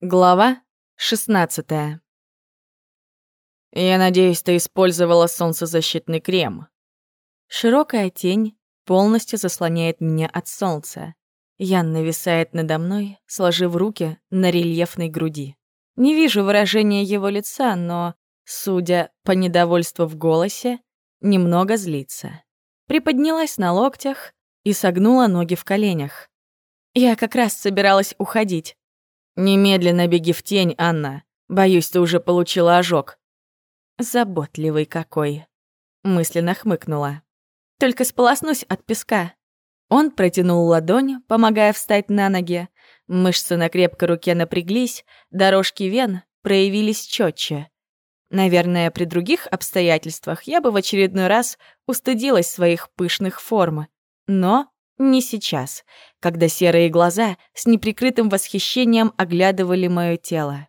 Глава 16 «Я надеюсь, ты использовала солнцезащитный крем». Широкая тень полностью заслоняет меня от солнца. Ян нависает надо мной, сложив руки на рельефной груди. Не вижу выражения его лица, но, судя по недовольству в голосе, немного злится. Приподнялась на локтях и согнула ноги в коленях. Я как раз собиралась уходить, «Немедленно беги в тень, Анна. Боюсь, ты уже получила ожог». «Заботливый какой», — мысленно хмыкнула. «Только сполоснусь от песка». Он протянул ладонь, помогая встать на ноги. Мышцы на крепкой руке напряглись, дорожки вен проявились четче. Наверное, при других обстоятельствах я бы в очередной раз устыдилась своих пышных форм. Но не сейчас, когда серые глаза с неприкрытым восхищением оглядывали мое тело.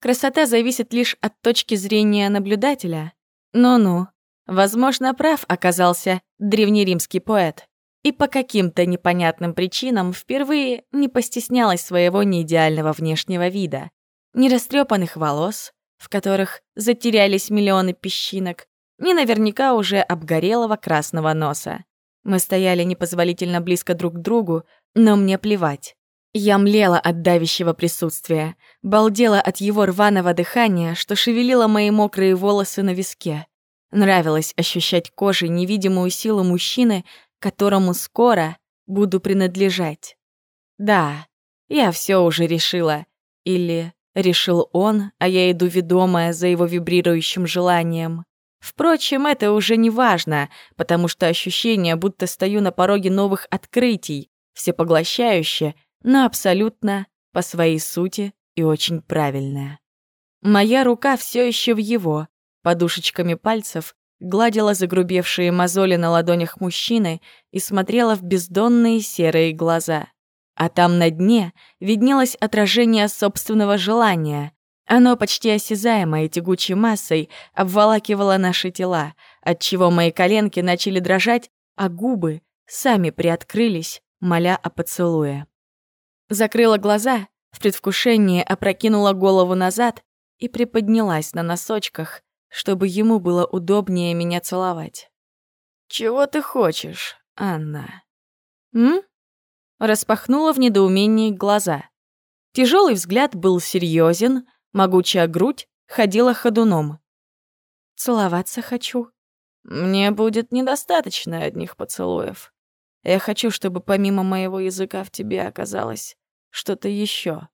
Красота зависит лишь от точки зрения наблюдателя. Ну-ну, возможно, прав оказался древнеримский поэт. И по каким-то непонятным причинам впервые не постеснялась своего неидеального внешнего вида. Ни растрепанных волос, в которых затерялись миллионы песчинок, ни наверняка уже обгорелого красного носа. Мы стояли непозволительно близко друг к другу, но мне плевать. Я млела от давящего присутствия, балдела от его рваного дыхания, что шевелило мои мокрые волосы на виске. Нравилось ощущать кожей невидимую силу мужчины, которому скоро буду принадлежать. Да, я все уже решила. Или решил он, а я иду ведомая за его вибрирующим желанием. Впрочем, это уже не важно, потому что ощущение, будто стою на пороге новых открытий, всепоглощающее, но абсолютно по своей сути и очень правильное. Моя рука все еще в его, подушечками пальцев гладила загрубевшие мозоли на ладонях мужчины и смотрела в бездонные серые глаза. А там на дне виднелось отражение собственного желания, оно почти осязаемой тягучей массой обволакивало наши тела, отчего мои коленки начали дрожать, а губы сами приоткрылись, моля о поцелуе. Закрыла глаза, в предвкушении опрокинула голову назад и приподнялась на носочках, чтобы ему было удобнее меня целовать. «Чего ты хочешь, Анна?» «М?» Распахнула в недоумении глаза. Тяжелый взгляд был серьезен, Могучая грудь ходила ходуном. «Целоваться хочу». «Мне будет недостаточно одних поцелуев. Я хочу, чтобы помимо моего языка в тебе оказалось что-то еще,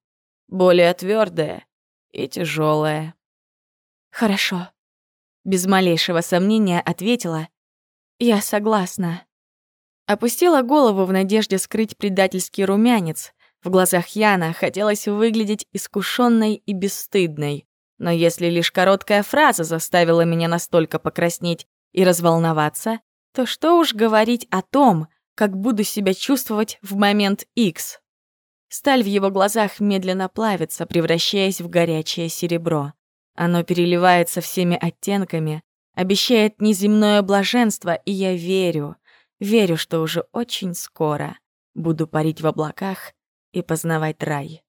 более твердое и тяжелое. «Хорошо», — без малейшего сомнения ответила. «Я согласна». Опустила голову в надежде скрыть предательский румянец, в глазах Яна хотелось выглядеть искушенной и бесстыдной. Но если лишь короткая фраза заставила меня настолько покраснеть и разволноваться, то что уж говорить о том, как буду себя чувствовать в момент X. Сталь в его глазах медленно плавится, превращаясь в горячее серебро. Оно переливается всеми оттенками, обещает неземное блаженство, и я верю, верю, что уже очень скоро буду парить в облаках и познавать рай.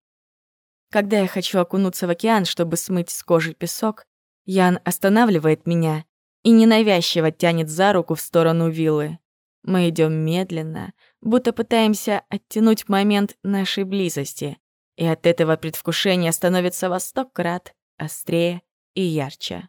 Когда я хочу окунуться в океан, чтобы смыть с кожи песок, Ян останавливает меня и ненавязчиво тянет за руку в сторону виллы. Мы идем медленно, будто пытаемся оттянуть момент нашей близости, и от этого предвкушение становится во сто крат острее и ярче.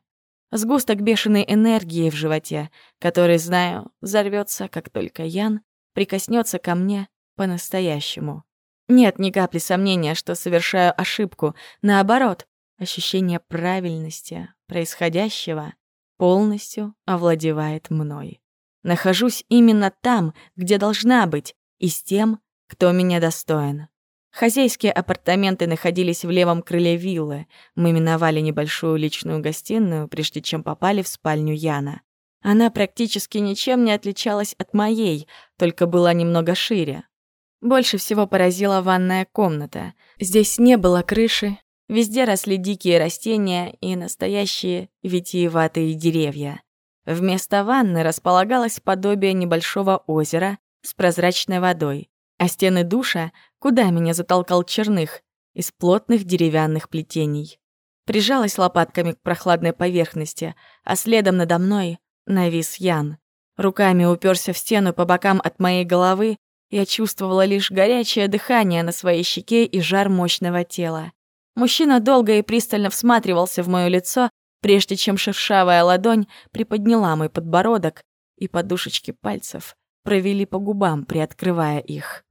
Сгусток бешеной энергии в животе, который, знаю, взорвется, как только Ян прикоснется ко мне по-настоящему. Нет ни капли сомнения, что совершаю ошибку. Наоборот, ощущение правильности происходящего полностью овладевает мной. Нахожусь именно там, где должна быть, и с тем, кто меня достоин. Хозяйские апартаменты находились в левом крыле виллы. Мы миновали небольшую личную гостиную, прежде чем попали в спальню Яна. Она практически ничем не отличалась от моей, только была немного шире. Больше всего поразила ванная комната. Здесь не было крыши, везде росли дикие растения и настоящие витиеватые деревья. Вместо ванны располагалось подобие небольшого озера с прозрачной водой, а стены душа, куда меня затолкал черных, из плотных деревянных плетений. Прижалась лопатками к прохладной поверхности, а следом надо мной навис Ян. Руками уперся в стену по бокам от моей головы, я чувствовала лишь горячее дыхание на своей щеке и жар мощного тела. Мужчина долго и пристально всматривался в моё лицо, прежде чем шершавая ладонь приподняла мой подбородок, и подушечки пальцев провели по губам, приоткрывая их.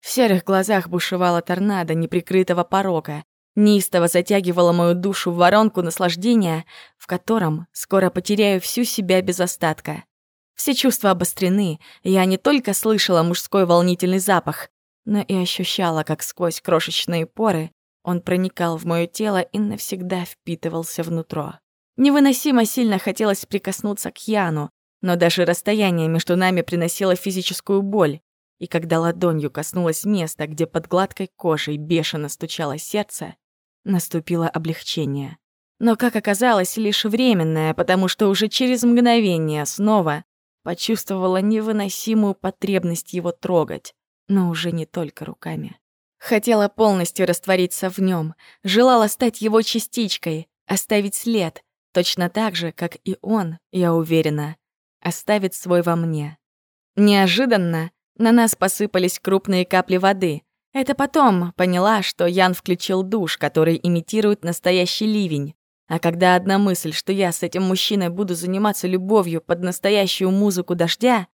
В серых глазах бушевала торнадо неприкрытого порока, неистово затягивала мою душу в воронку наслаждения, в котором скоро потеряю всю себя без остатка. Все чувства обострены, я не только слышала мужской волнительный запах, но и ощущала, как сквозь крошечные поры он проникал в моё тело и навсегда впитывался внутрь. Невыносимо сильно хотелось прикоснуться к Яну, но даже расстояние между нами приносило физическую боль, и когда ладонью коснулась места, где под гладкой кожей бешено стучало сердце, наступило облегчение. Но, как оказалось, лишь временное, потому что уже через мгновение снова Почувствовала невыносимую потребность его трогать, но уже не только руками. Хотела полностью раствориться в нем, желала стать его частичкой, оставить след, точно так же, как и он, я уверена, оставит свой во мне. Неожиданно на нас посыпались крупные капли воды. Это потом поняла, что Ян включил душ, который имитирует настоящий ливень. А когда одна мысль, что я с этим мужчиной буду заниматься любовью под настоящую музыку дождя,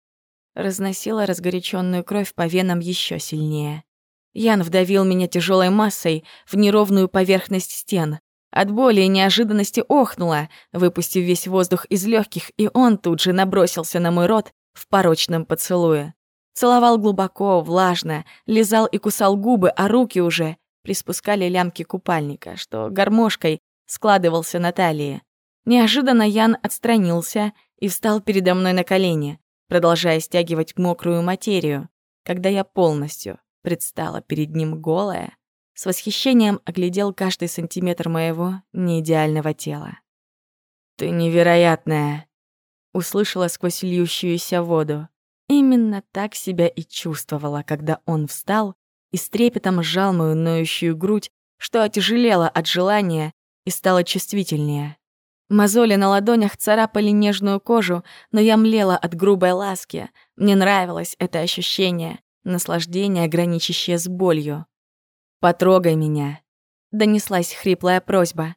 разносила разгоряченную кровь по венам еще сильнее. Ян вдавил меня тяжелой массой в неровную поверхность стен. От боли и неожиданности охнула, выпустив весь воздух из легких, и он тут же набросился на мой рот в порочном поцелуе. Целовал глубоко, влажно, лизал и кусал губы, а руки уже приспускали лямки купальника, что гармошкой складывался на талии. Неожиданно Ян отстранился и встал передо мной на колени, продолжая стягивать мокрую материю. Когда я полностью предстала перед ним голая, с восхищением оглядел каждый сантиметр моего неидеального тела. «Ты невероятная!» — услышала сквозь льющуюся воду. Именно так себя и чувствовала, когда он встал и с трепетом сжал мою ноющую грудь, что отяжелела от желания и стала чувствительнее. Мозоли на ладонях царапали нежную кожу, но я млела от грубой ласки. Мне нравилось это ощущение, наслаждение, граничащее с болью. «Потрогай меня», — донеслась хриплая просьба.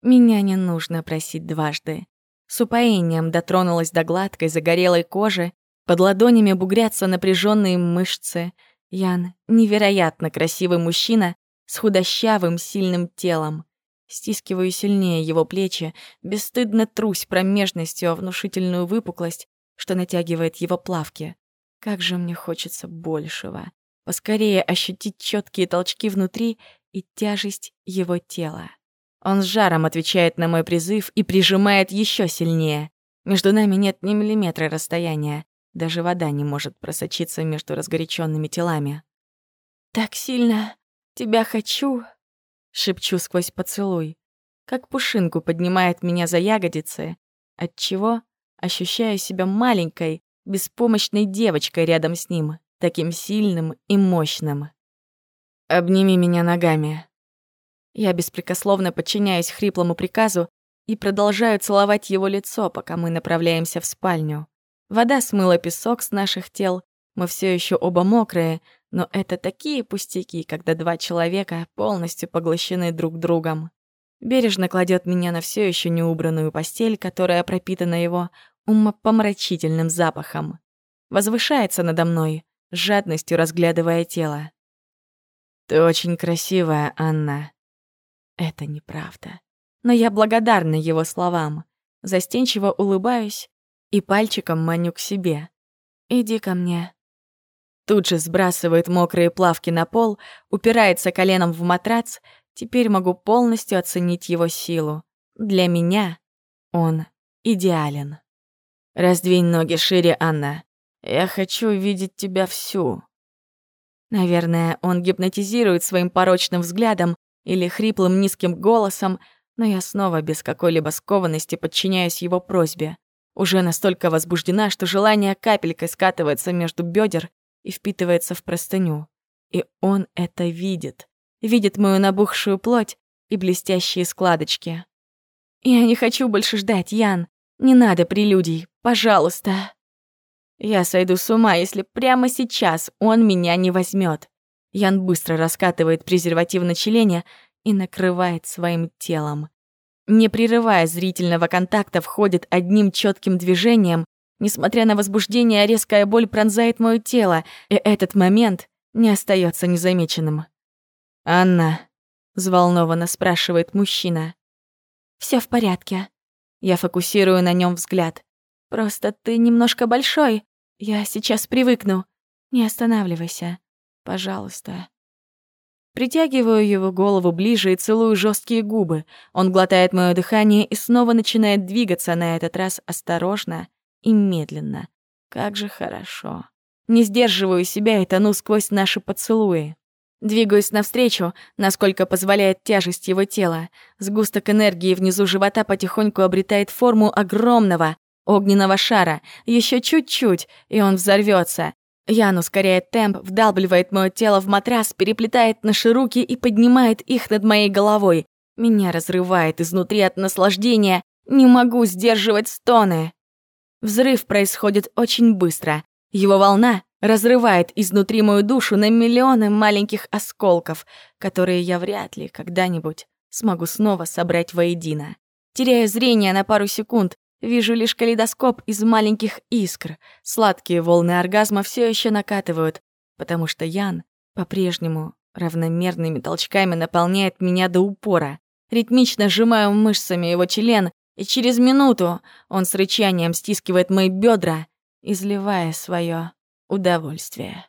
Меня не нужно просить дважды. С упоением дотронулась до гладкой загорелой кожи, под ладонями бугрятся напряженные мышцы. Ян — невероятно красивый мужчина с худощавым сильным телом. Стискиваю сильнее его плечи, бесстыдно трусь промежностью о внушительную выпуклость, что натягивает его плавки. Как же мне хочется большего. Поскорее ощутить четкие толчки внутри и тяжесть его тела. Он с жаром отвечает на мой призыв и прижимает еще сильнее. Между нами нет ни миллиметра расстояния. Даже вода не может просочиться между разгоряченными телами. «Так сильно тебя хочу!» Шепчу сквозь поцелуй, как пушинку поднимает меня за ягодицы, отчего ощущаю себя маленькой, беспомощной девочкой рядом с ним, таким сильным и мощным. «Обними меня ногами». Я беспрекословно подчиняюсь хриплому приказу и продолжаю целовать его лицо, пока мы направляемся в спальню. Вода смыла песок с наших тел, мы все еще оба мокрые, но это такие пустяки, когда два человека полностью поглощены друг другом. Бережно кладет меня на все еще неубранную постель, которая пропитана его умопомрачительным запахом. Возвышается надо мной, с жадностью разглядывая тело. «Ты очень красивая, Анна». Это неправда. Но я благодарна его словам. Застенчиво улыбаюсь и пальчиком маню к себе. «Иди ко мне». Тут же сбрасывает мокрые плавки на пол, упирается коленом в матрац. Теперь могу полностью оценить его силу. Для меня он идеален. Раздвинь ноги шире, Анна. Я хочу видеть тебя всю. Наверное, он гипнотизирует своим порочным взглядом или хриплым низким голосом, но я снова без какой-либо скованности подчиняюсь его просьбе. Уже настолько возбуждена, что желание капелькой скатывается между бедер и впитывается в простыню. И он это видит. видит мою набухшую плоть и блестящие складочки. «Я не хочу больше ждать, Ян. Не надо прелюдий, пожалуйста». Я сойду с ума, если прямо сейчас он меня не возьмет. Ян быстро раскатывает презерватив на члене и накрывает своим телом. Не прерывая зрительного контакта, входит одним четким движением. Несмотря на возбуждение, резкая боль пронзает мое тело, и этот момент не остается незамеченным. «Анна», — взволнованно спрашивает мужчина. Все в порядке». Я фокусирую на нем взгляд. «Просто ты немножко большой. Я сейчас привыкну. Не останавливайся. Пожалуйста». Притягиваю его голову ближе и целую жесткие губы. Он глотает мое дыхание и снова начинает двигаться, на этот раз осторожно и медленно. Как же хорошо. Не сдерживаю себя и тону сквозь наши поцелуи. Двигаюсь навстречу, насколько позволяет тяжесть его тела. Сгусток энергии внизу живота потихоньку обретает форму огромного огненного шара. Еще чуть-чуть, и он взорвется. Ян ускоряет темп, вдалбливает мое тело в матрас, переплетает наши руки и поднимает их над моей головой. Меня разрывает изнутри от наслаждения. Не могу сдерживать стоны. Взрыв происходит очень быстро. Его волна разрывает изнутри мою душу на миллионы маленьких осколков, которые я вряд ли когда-нибудь смогу снова собрать воедино. Теряя зрение на пару секунд, Вижу лишь калейдоскоп из маленьких искр. Сладкие волны оргазма все еще накатывают, потому что Ян по-прежнему равномерными толчками наполняет меня до упора. Ритмично сжимаю мышцами его член, и через минуту он с рычанием стискивает мои бедра, изливая свое удовольствие.